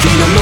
Latino